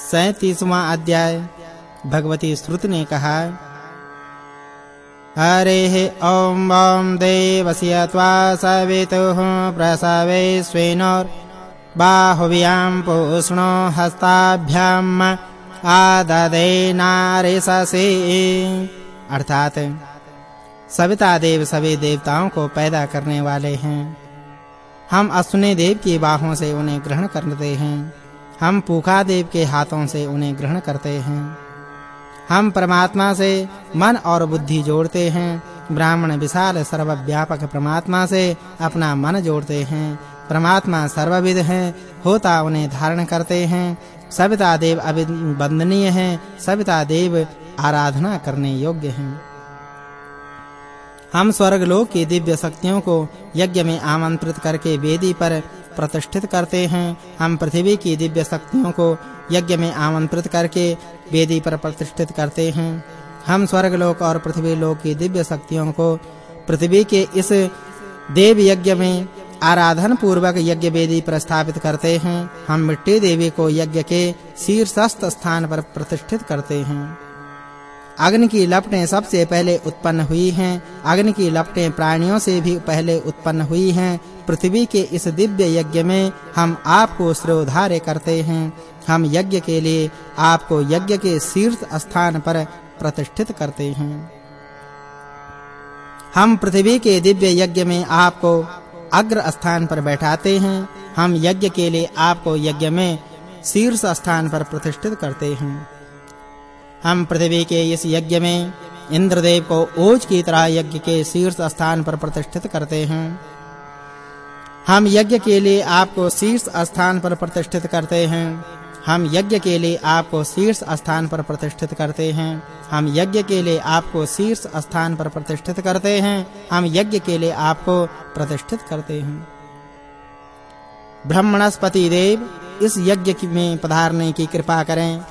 सैंतीसवां अध्याय। भगवती श्रुति ने कहा, हरे ॐ ॐ देवस्य सवितुः प्रसवे स्वेनोर् बाहुव्यां पूष्णो हस्ताभ्याम् आददे नारिससे। अर्थात सविता देव सभी देवताओं को पैदा करने वाले हैं। हम अश्विनी देव की बाहों से उन्हें ग्रहण करते हैं। हम पूखा देव के हाथों से उन्हें ग्रहण करते हैं। हम परमात्मा से मन और बुद्धि जोड़ते हैं। ब्राह्मण विशाल सर्वव्यापक परमात्मा से अपना मन जोड़ते हैं। परमात्मा सर्वविद है, होता उन्हें धारण करते हैं। सविता देव अभिवंदनीय हैं, सविता देव आराधना करने योग्य हैं। हम स्वर्ग लोक की दिव्य शक्तियों को यज्ञ में आमंत्रित करके वेदी पर प्रतिष्ठित करते हैं। हम पृथ्वी की दिव्य शक्तियों को यज्ञ में आमंत्रित करके वेदी पर प्रतिष्ठित करते हैं। हम स्वर्ग लोक और पृथ्वी लोक की दिव्य शक्तियों को पृथ्वी के इस देव यज्ञ में आराधन पूर्वक यज्ञ वेदी पर स्थापित करते हैं। हम मिट्टी देवी को यज्ञ के शीर्षस्थ स्थान पर प्रतिष्ठित करते हैं। अग्नि की लपटें सबसे पहले उत्पन्न हुई हैं। अग्नि की लपटें प्राणियों से भी पहले उत्पन्न हुई हैं। पृथ्वी के इस दिव्य यज्ञ में हम आपको श्रोधार्य करते हैं। हम यज्ञ के लिए आपको यज्ञ के शीर्ष स्थान पर प्रतिष्ठित करते हैं। हम पृथ्वी के दिव्य यज्ञ में आपको अग्र स्थान पर बैठाते हैं। हम यज्ञ के लिए आपको यज्ञ में शीर्ष स्थान पर प्रतिष्ठित करते हैं। हम पृथ्वी के इस यज्ञ में इंद्रदेव को ओज की तरह यज्ञ के शीर्ष स्थान पर प्रतिष्ठित करते हैं। हम यज्ञ के लिए आपको शीर्ष स्थान पर प्रतिष्ठित करते हैं। हम यज्ञ के लिए आपको शीर्ष स्थान पर प्रतिष्ठित करते हैं। हम यज्ञ के लिए आपको शीर्ष स्थान पर प्रतिष्ठित करते हैं। हम यज्ञ के लिए आपको प्रतिष्ठित करते हैं। ब्रह्मणस्पति देव, इस यज्ञ में पधारने की कृपा करें।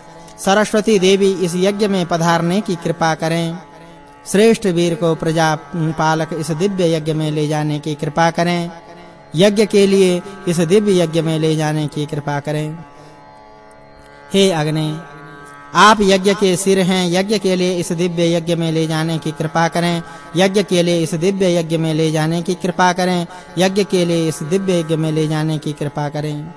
सरस्वती देवी इस यज्ञ में पधारने की कृपा करें। श्रेष्ठ वीर को प्रजा पालक इस दिव्य यज्ञ में ले जाने की कृपा करें। यज्ञ के लिए इस दिव्य यज्ञ में ले जाने की कृपा करें। हे अग्नि, आप यज्ञ के सिर हैं। यज्ञ के लिए इस दिव्य यज्ञ में ले जाने की कृपा करें। यज्ञ के लिए इस दिव्य यज्ञ में ले जाने की कृपा करें। यज्ञ के लिए इस दिव्य यज्ञ में ले जाने की कृपा करें।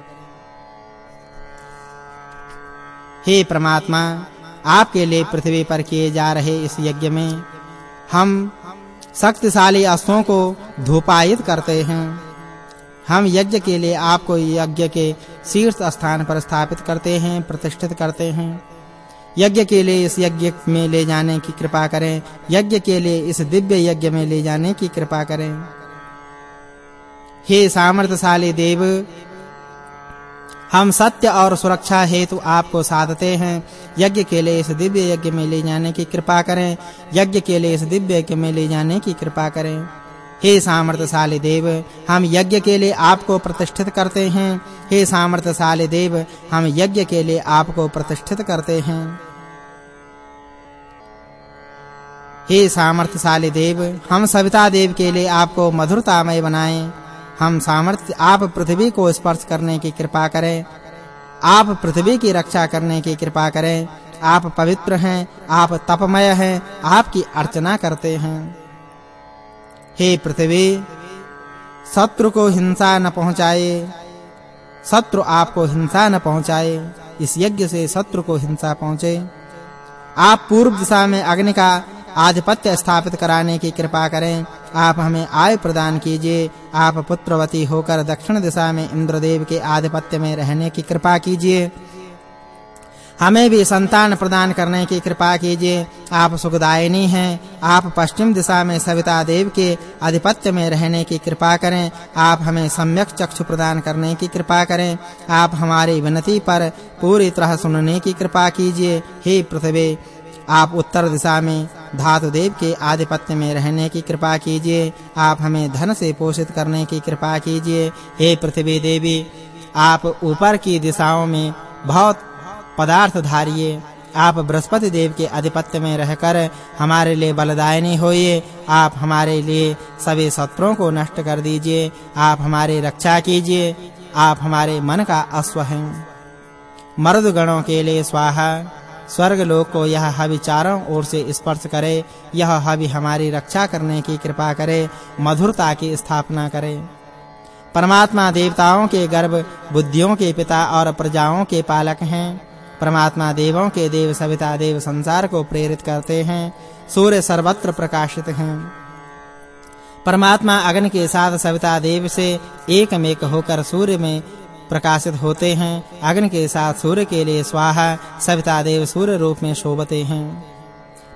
हे परमात्मा, आपके लिए पृथ्वी पर किए जा रहे इस यज्ञ में हम शक्तिशाली अश्वों को धूपायित करते हैं। हम यज्ञ के लिए आपको यज्ञ के शीर्ष स्थान पर स्थापित करते हैं, प्रतिष्ठित करते हैं। यज्ञ के लिए इस यज्ञ में ले जाने की कृपा करें। यज्ञ के लिए इस दिव्य यज्ञ में ले जाने की कृपा करें। हे सामर्थ्यशाली देव हम सत्य और सुरक्षा हेतु आपको साधते हैं। यज्ञ के लिए इस दिव्य यज्ञ में ले जाने की कृपा करें। यज्ञ के लिए इस दिव्य यज्ञ में ले जाने की कृपा करें। हे सामर्थ्यशाली देव, हम यज्ञ के लिए आपको प्रतिष्ठित करते हैं। हे सामर्थ्यशाली देव, हम यज्ञ के लिए आपको प्रतिष्ठित करते हैं। हे सामर्थ्यशाली देव, हम सविता देव के लिए आपको मधुरतामय बनाएँ। हम सामर्थ्य आप पृथ्वी को स्पर्श करने की कृपा करें। आप पृथ्वी की रक्षा करने की कृपा करें। आप पवित्र हैं, आप तपमय हैं, आपकी अर्चना करते हैं। हे पृथ्वी, शत्रु को हिंसा न पहुँचाए। शत्रु आपको हिंसा न पहुँचाए। इस यज्ञ से शत्रु को हिंसा पहुँचे। आप पूर्व दिशा में अग्नि का आधिपत्य स्थापित कराने की कृपा करें। आप हमें आय प्रदान कीजिए। आप पुत्रवती होकर दक्षिण दिशा में इंद्रदेव के आधिपत्य में रहने की कृपा कीजिए। हमें भी संतान प्रदान करने की कृपा कीजिए। आप सुखदायिनी हैं। आप पश्चिम दिशा में सविता देव के आधिपत्य में रहने की कृपा करें। आप हमें सम्यक चक्षु प्रदान करने की कृपा करें। आप हमारी विनती पर पूरी तरह सुनने की कृपा कीजिए। हे पृथ्वी, आप उत्तर दिशा में धातु देव के आधिपत्य में रहने की कृपा कीजिए। आप हमें धन से पोषित करने की कृपा कीजिए। हे पृथ्वी देवी, आप ऊपर की दिशाओं में बहुत पदार्थ धारिए आप बृहस्पति देव के आधिपत्य में रहकर हमारे लिए बलदायिनी होइए। आप हमारे लिए सभी शत्रुओं को नष्ट कर दीजिए। आप हमारी रक्षा कीजिए। आप हमारे मन का अश्व हैं। मर्द गणों के लिए स्वाहा। स्वर्ग लोक को यह हवि चारों ओर से स्पर्श करे। यह हवि हमारी रक्षा करने की कृपा करे, मधुरता की स्थापना करे। परमात्मा देवताओं के गर्भ, बुद्धियों के पिता और प्रजाओं के पालक हैं। परमात्मा देवों के देव सविता देव संसार को प्रेरित करते हैं। सूर्य सर्वत्र प्रकाशित हैं। परमात्मा अग्नि के साथ सविता देव से एक मेक होकर सूर्य में प्रकाशित होते हैं। अग्नि के साथ सूर्य के लिए स्वाहा सविता देव सूर्य रूप में शोभते हैं।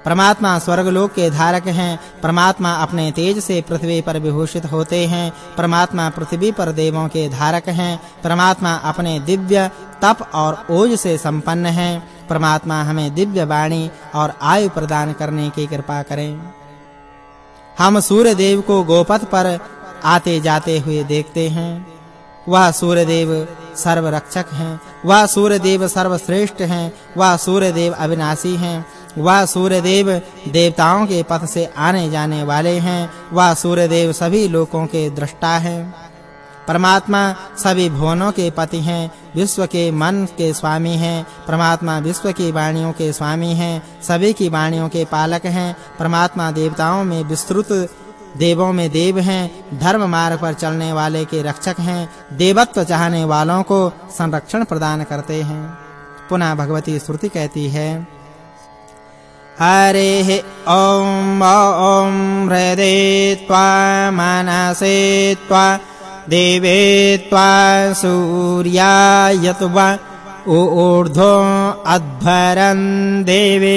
परमात्मा स्वर्गलोक के धारक हैं। परमात्मा अपने तेज से पृथ्वी पर विभूषित होते हैं। परमात्मा पृथ्वी पर देवों के धारक हैं। परमात्मा अपने दिव्य, तप और ओज से संपन्न हैं। परमात्मा हमें दिव्य वाणी और आयु प्रदान करने की कृपा करें। हम सूर्य देव को गोपथ पर आते जाते हुए देखते हैं। वह सूर्य देव सर्व रक्षक हैं, वह सूर्य देव सर्वश्रेष्ठ हैं, वह सूर्य देव अविनाशी हैं, वह सूर्य देव देवताओं के पथ से आने जाने वाले हैं, वह सूर्य देव सभी लोकों के दृष्टा हैं। परमात्मा सभी भुवनों के पति हैं, विश्व के मन के स्वामी हैं, परमात्मा विश्व की वाणियों के स्वामी हैं, सभी की वाणियों के पालक हैं, परमात्मा देवताओं में विस्तृत देवों में देव हैं, धर्म मार्ग पर चलने वाले के रक्षक हैं, देवत्व चाहने वालों को संरक्षण प्रदान करते हैं। पुनः भगवती श्रुति कहती है, हरे ॐ ॐ हृदे त्वा, मनसे त्वा, देवे त्वा, सूर्याय ऊर्ध्वो अध्वरन् देवे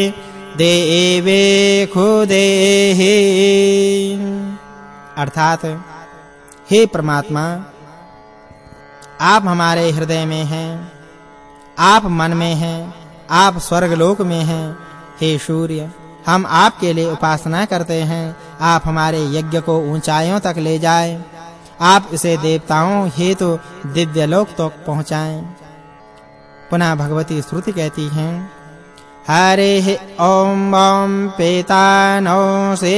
देवे खुदेहि अर्थात, हे परमात्मा, आप हमारे हृदय में हैं, आप मन में हैं, आप स्वर्ग लोक में हैं। हे सूर्य, हम आपके लिए उपासना करते हैं, आप हमारे यज्ञ को ऊंचाइयों तक ले जाएँ, आप इसे देवताओं हेतु दिव्य लोक तक पहुंचाएँ। पुनः भगवती श्रुति कहती हैं हरे ओम ओम पेतानो से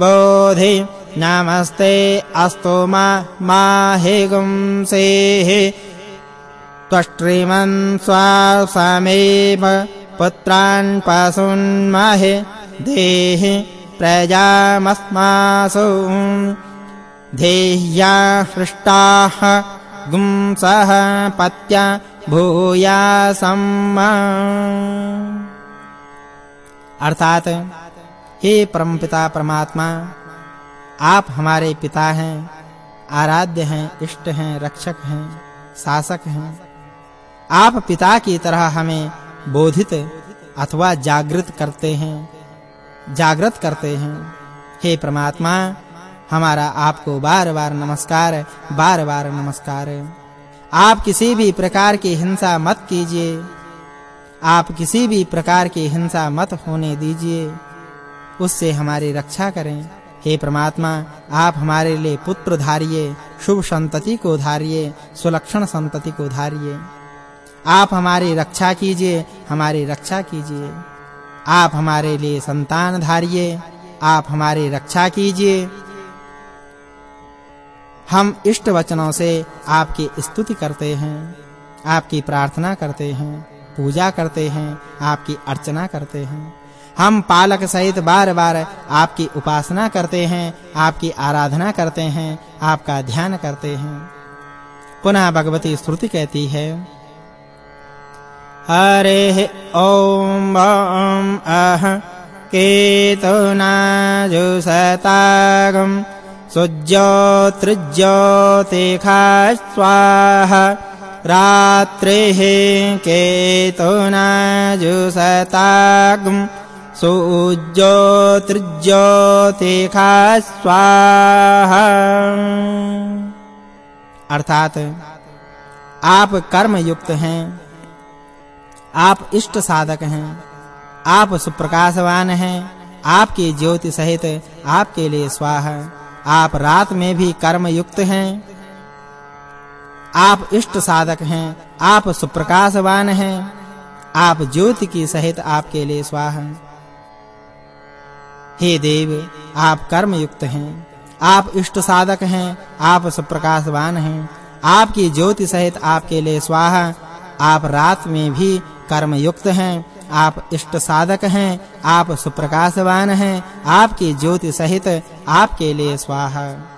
बोधि नमस्ते अस्तु मा माहे गुंसे त्वष्ट्रिमन् स्वासमेव पुत्रान् पशुन्महे देहि प्रजामस्मासु। धेह्या हृष्टाः गुंसः पत्या भूयासम् अर्थात, हे परमपिता परमात्मा, आप हमारे पिता हैं, आराध्य हैं, इष्ट हैं, रक्षक हैं, शासक हैं। आप पिता की तरह हमें बोधित अथवा जागृत करते हैं, जागृत करते हैं। हे परमात्मा, हमारा आपको बार-बार नमस्कार बार-बार नमस्कार। आप किसी भी प्रकार की हिंसा मत कीजिए। आप किसी भी प्रकार की हिंसा मत होने दीजिए। उससे हमारी रक्षा करें। हे परमात्मा, आप हमारे लिए पुत्र धारिए, शुभ संतति को धारिए, सुलक्षण संतति को धारिए। आप हमारी रक्षा कीजिए, हमारी रक्षा कीजिए। आप हमारे लिए संतान धारिए, आप हमारी रक्षा कीजिए। हम इष्ट वचनों से आपकी स्तुति करते हैं, आपकी प्रार्थना करते हैं, पूजा करते हैं, आपकी अर्चना करते हैं। हम पालक सहित बार-बार आपकी उपासना करते हैं, आपकी आराधना करते हैं, आपका ध्यान करते हैं। पुनः भगवती श्रुति कहती है, हरे ओम अह केतुना जुसतागम सुज्योत्रिज्योतिखा स्वाहा रात्रिः केतुना जुसतागम सुज्योतिर्ज्योतिखा स्वाहा अर्थात, आप कर्म युक्त हैं, आप इष्ट साधक हैं, आप सुप्रकाशवान हैं, आपकी ज्योति सहित आपके लिए स्वाहा। आप रात में भी कर्म युक्त हैं। आप इष्ट साधक हैं। आप सुप्रकाशवान हैं। आप ज्योति की सहित आपके लिए स्वाहा हे। देव, आप कर्म युक्त हैं। आप इष्ट साधक हैं। आप सुप्रकाशवान हैं। आपकी ज्योति सहित आपके लिए स्वाहा आप रात में भी कर्म युक्त हैं। आप इष्ट साधक हैं आप सुप्रकाशवान हैं आपकी ज्योति सहित आपके लिए स्वाहा।